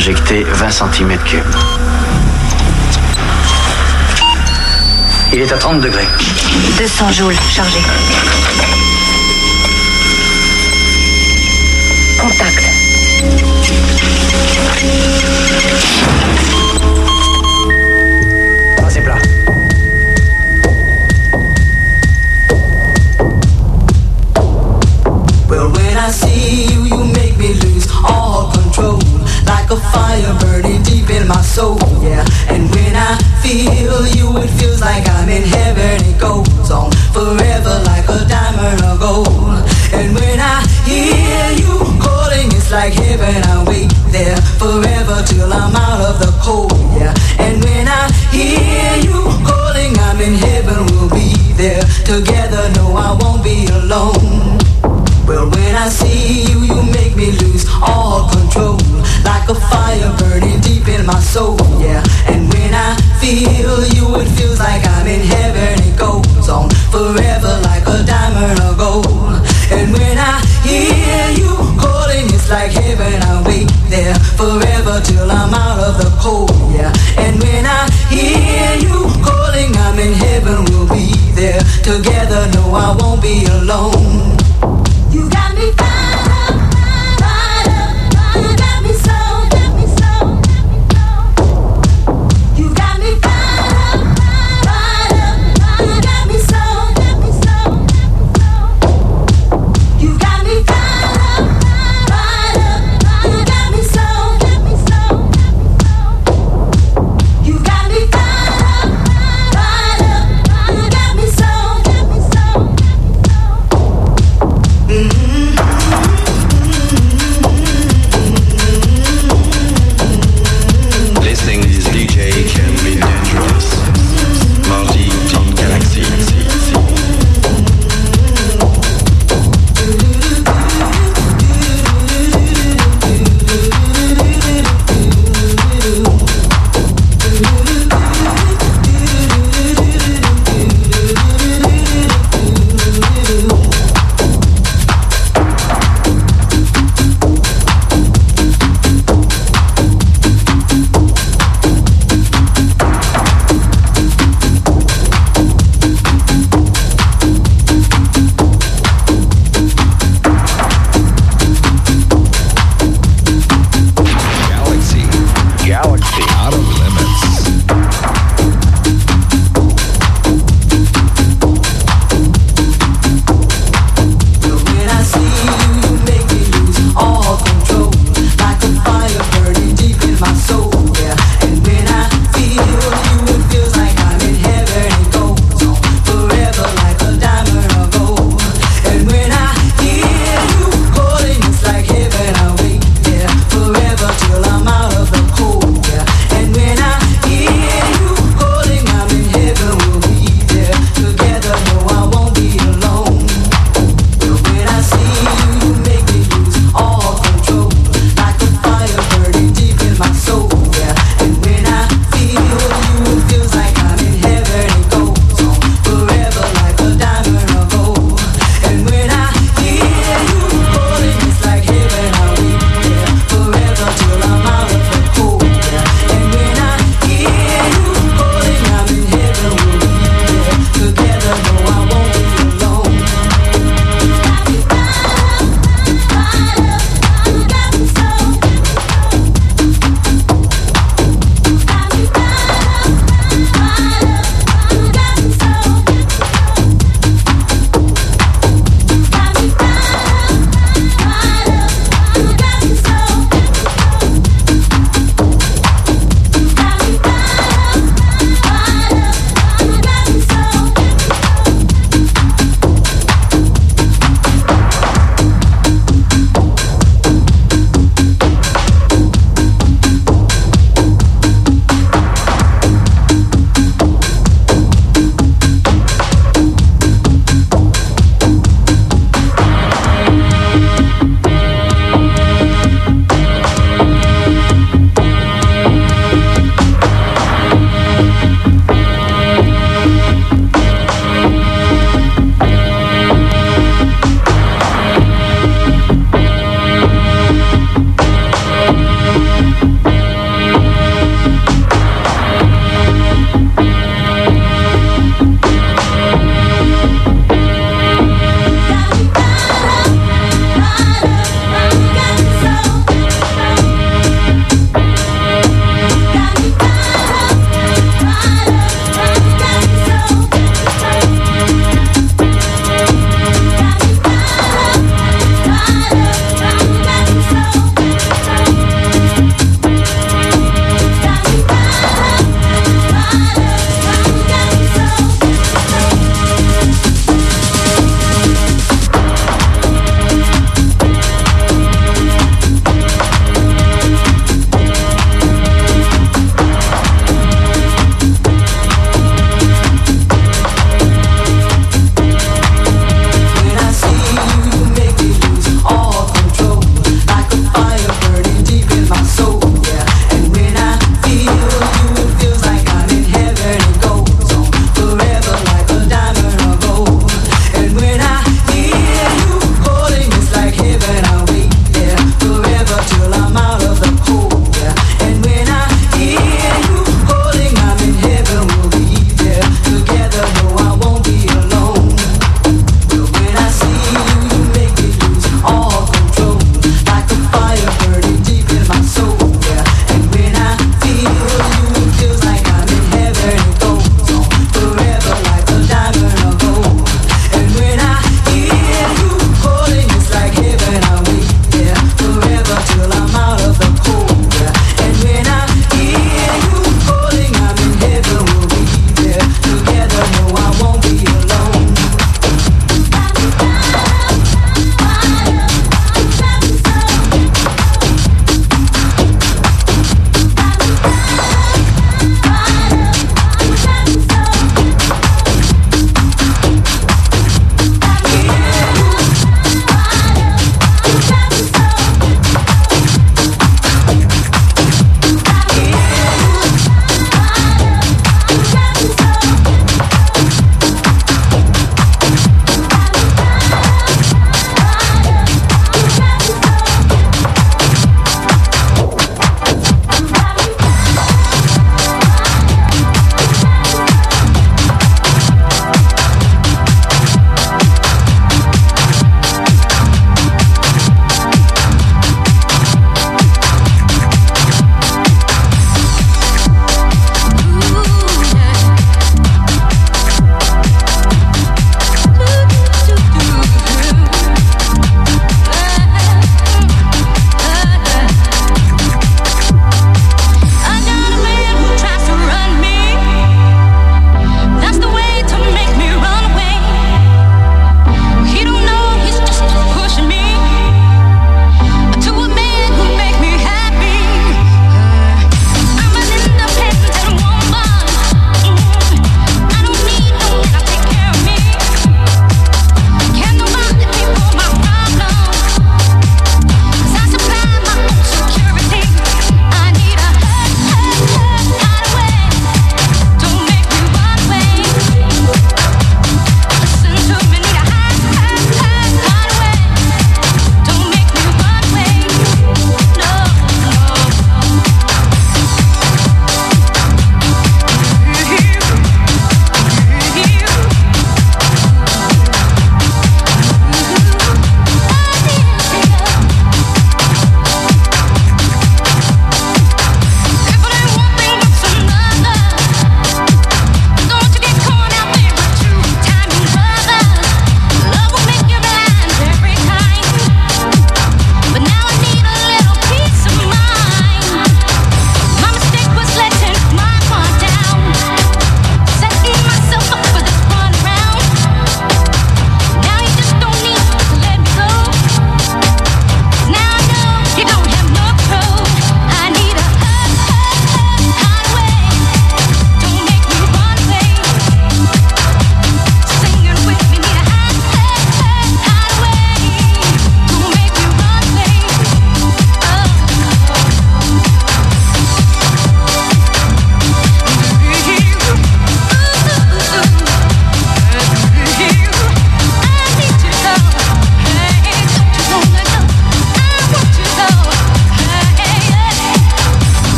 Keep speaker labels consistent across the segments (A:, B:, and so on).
A: injecter 20 cm3. Il est à 30 degrés.
B: 200 joules, chargé. Contact.
C: Fire burning deep in my soul, yeah. And when I feel you, it feels like I'm in heaven. It goes on forever like a diamond or gold. And when I hear you calling, it's like heaven. I wait there forever till I'm out of the cold, yeah. And when I hear you calling, I'm in heaven. We'll be there together. No, I won't be alone. Well, when I see you, you make me lose all control. A fire burning deep in my soul, yeah. And when I feel you, it feels like I'm in heaven. It goes on forever like a diamond of gold. And when I hear you calling, it's like heaven. I'll wait there forever till I'm out of the cold, yeah. And when I hear you calling, I'm in heaven. We'll be there together. No, I won't be alone.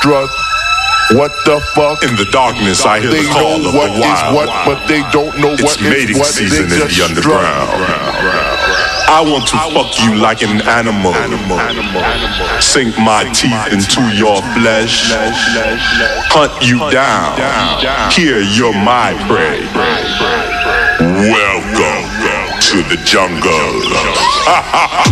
D: struck.
E: What the fuck?
F: In the darkness, I hear
E: they
F: the call
E: know
F: of
E: what
F: the wild.
E: Is what, but they don't know
F: it's
E: what
F: mating is
E: what.
F: season in the underground. I want to fuck you like an animal. Sink my teeth into your flesh. Hunt you down. Here, you're my prey. Welcome to the jungle.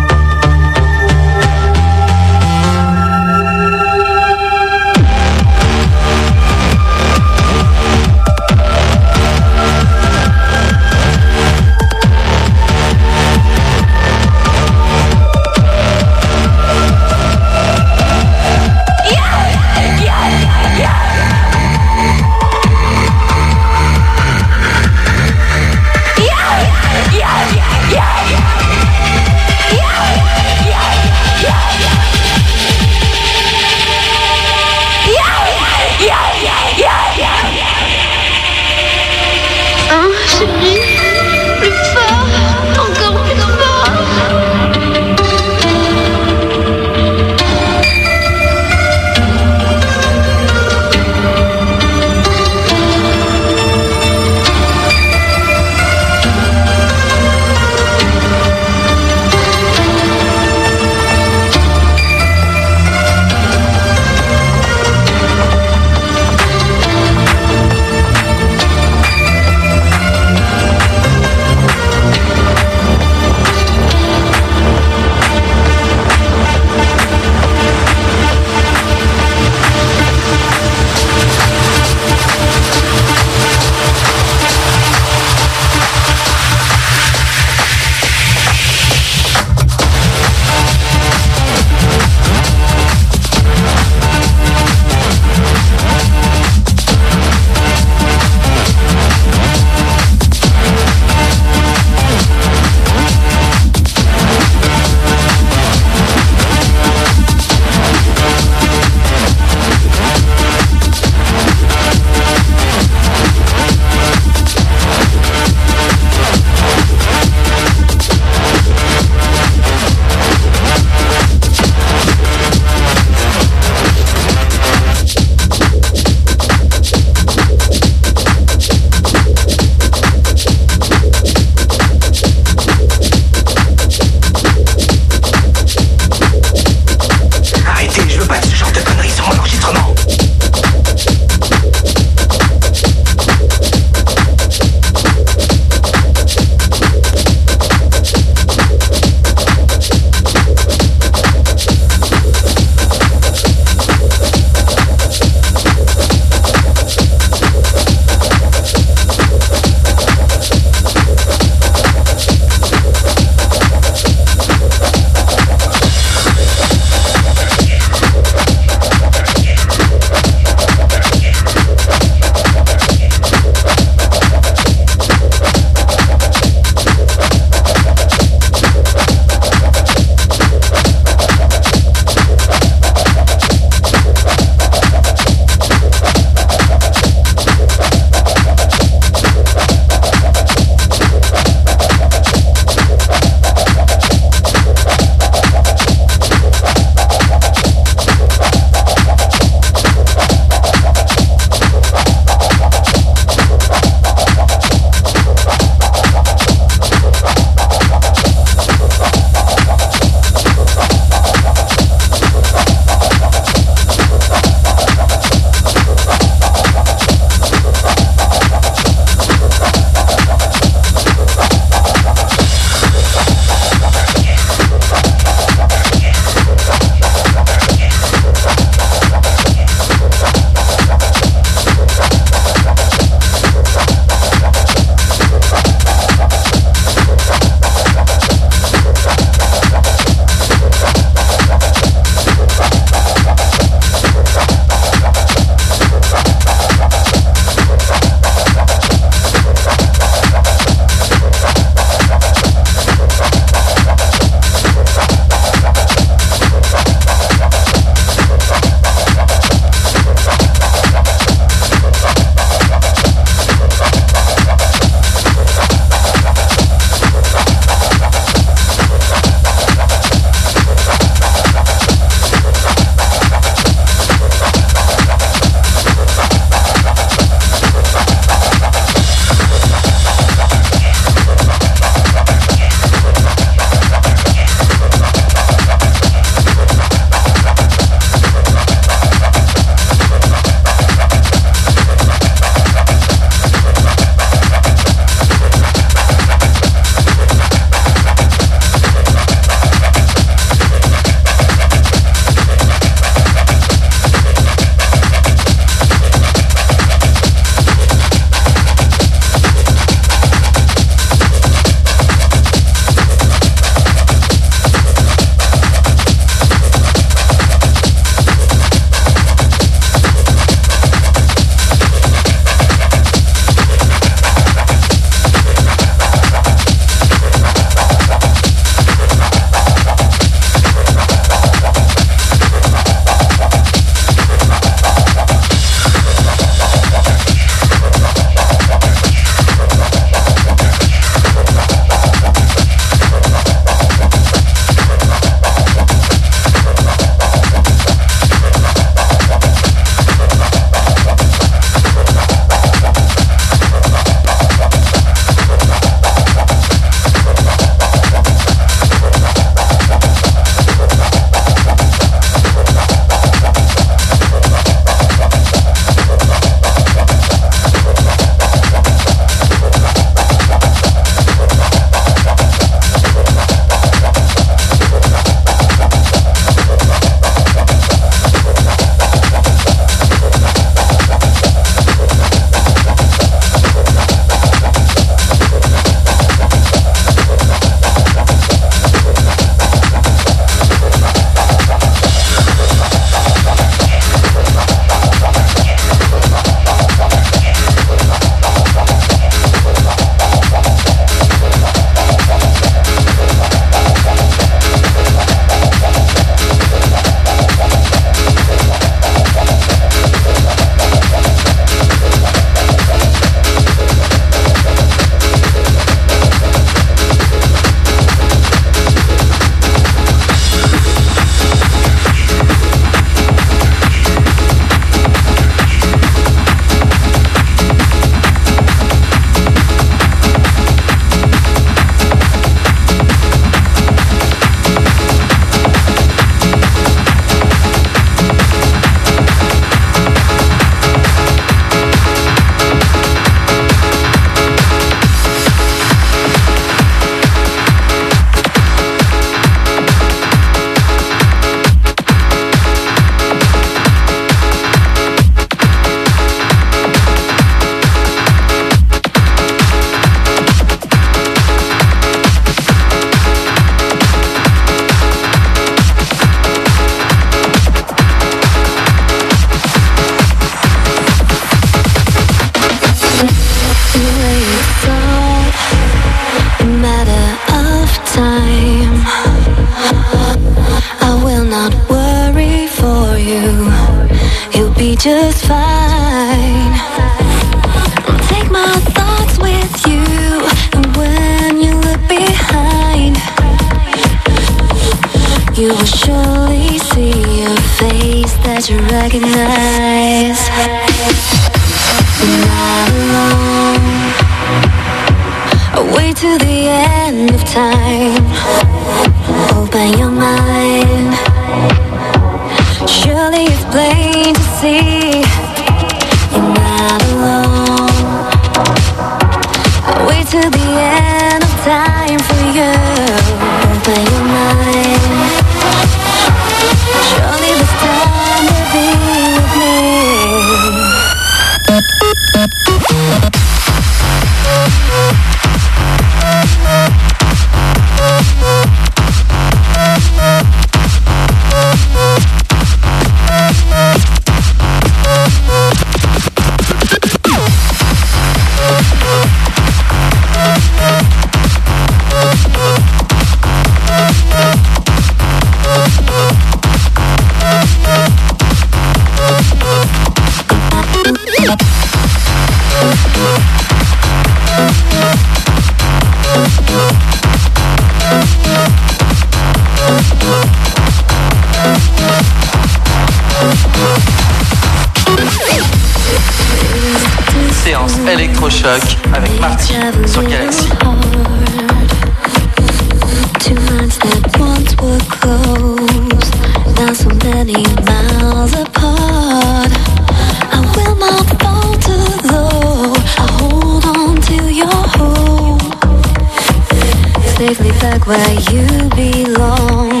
G: Take me back where you belong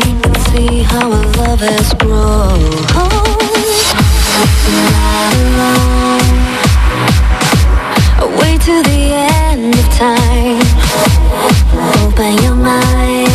G: see how our love has grown. Not alone. Away to the end of time. Open your mind.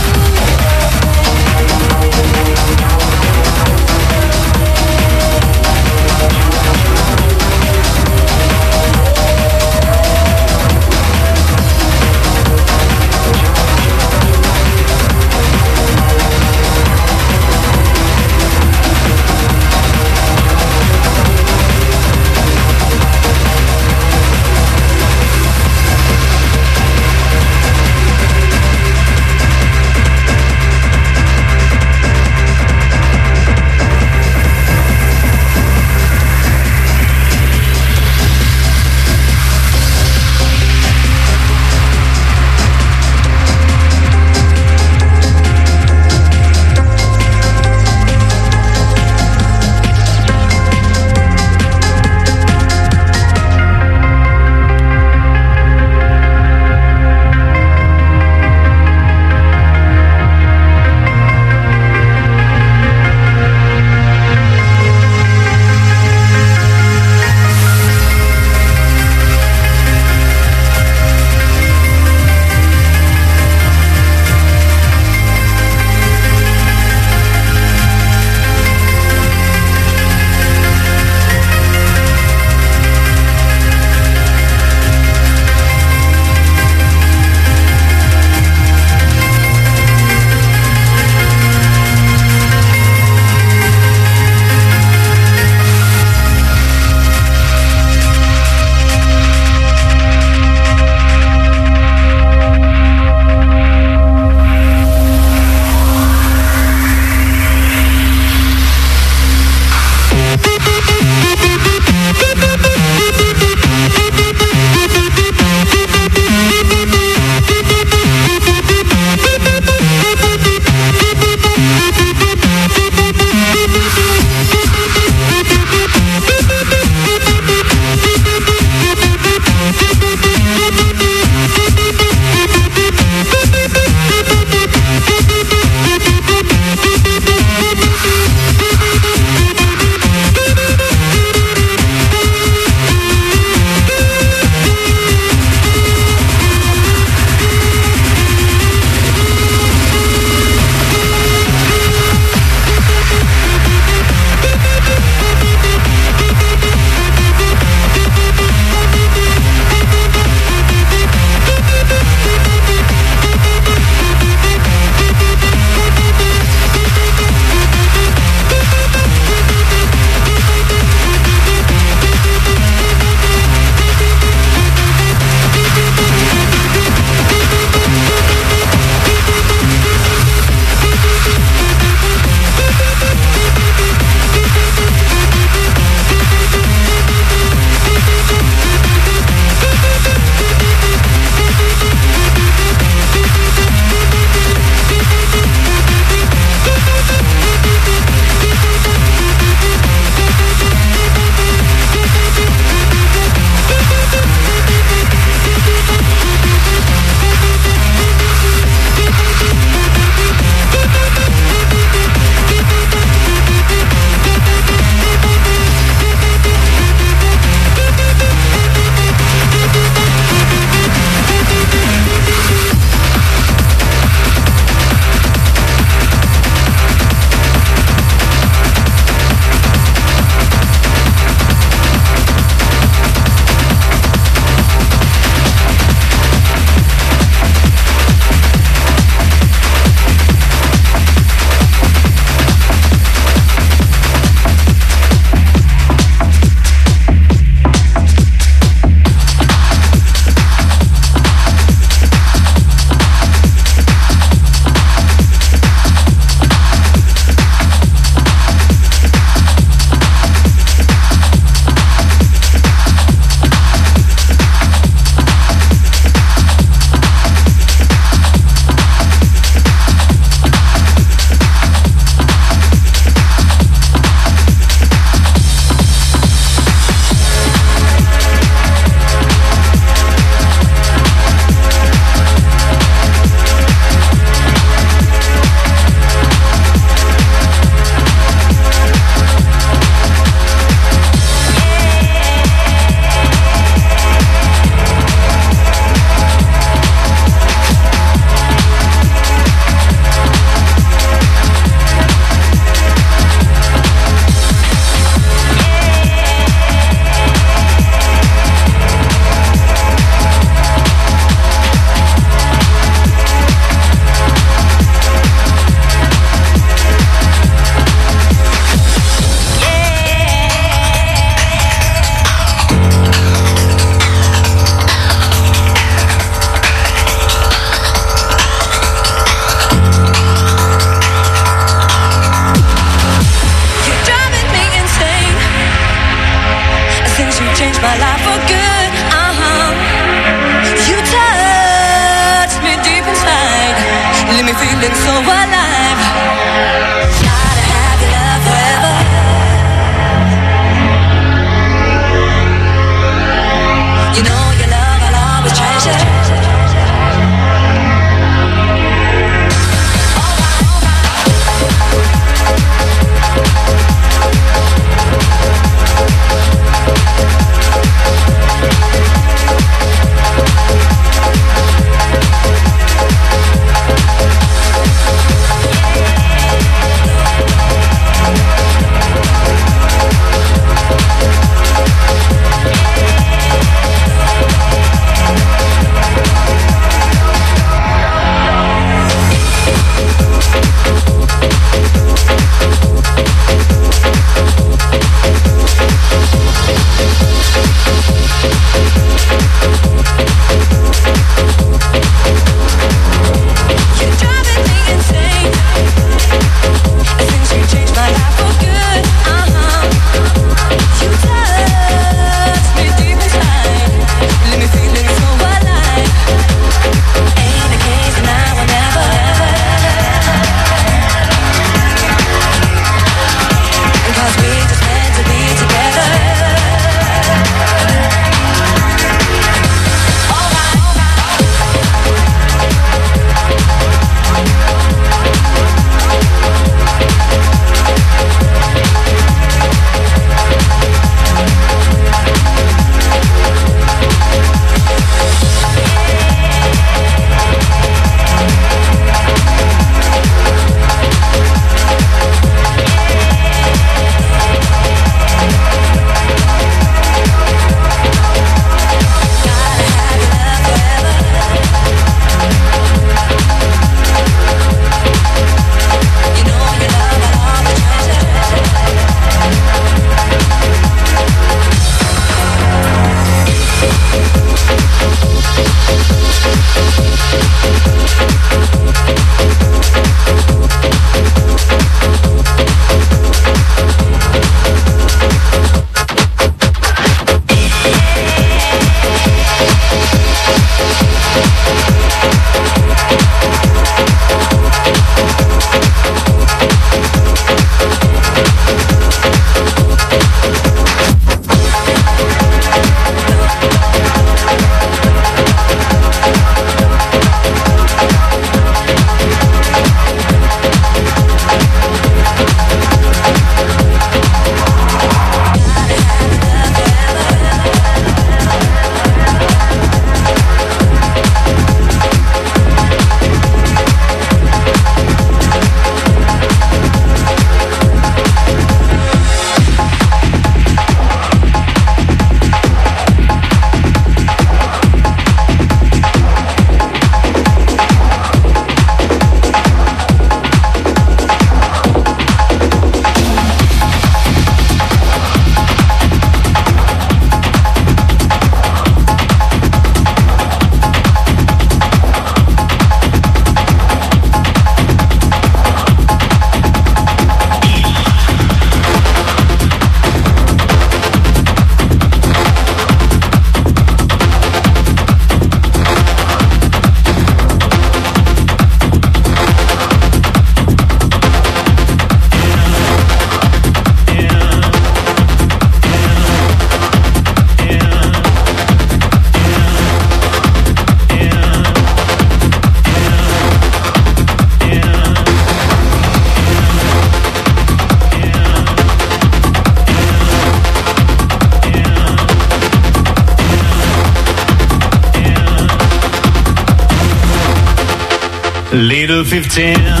H: 15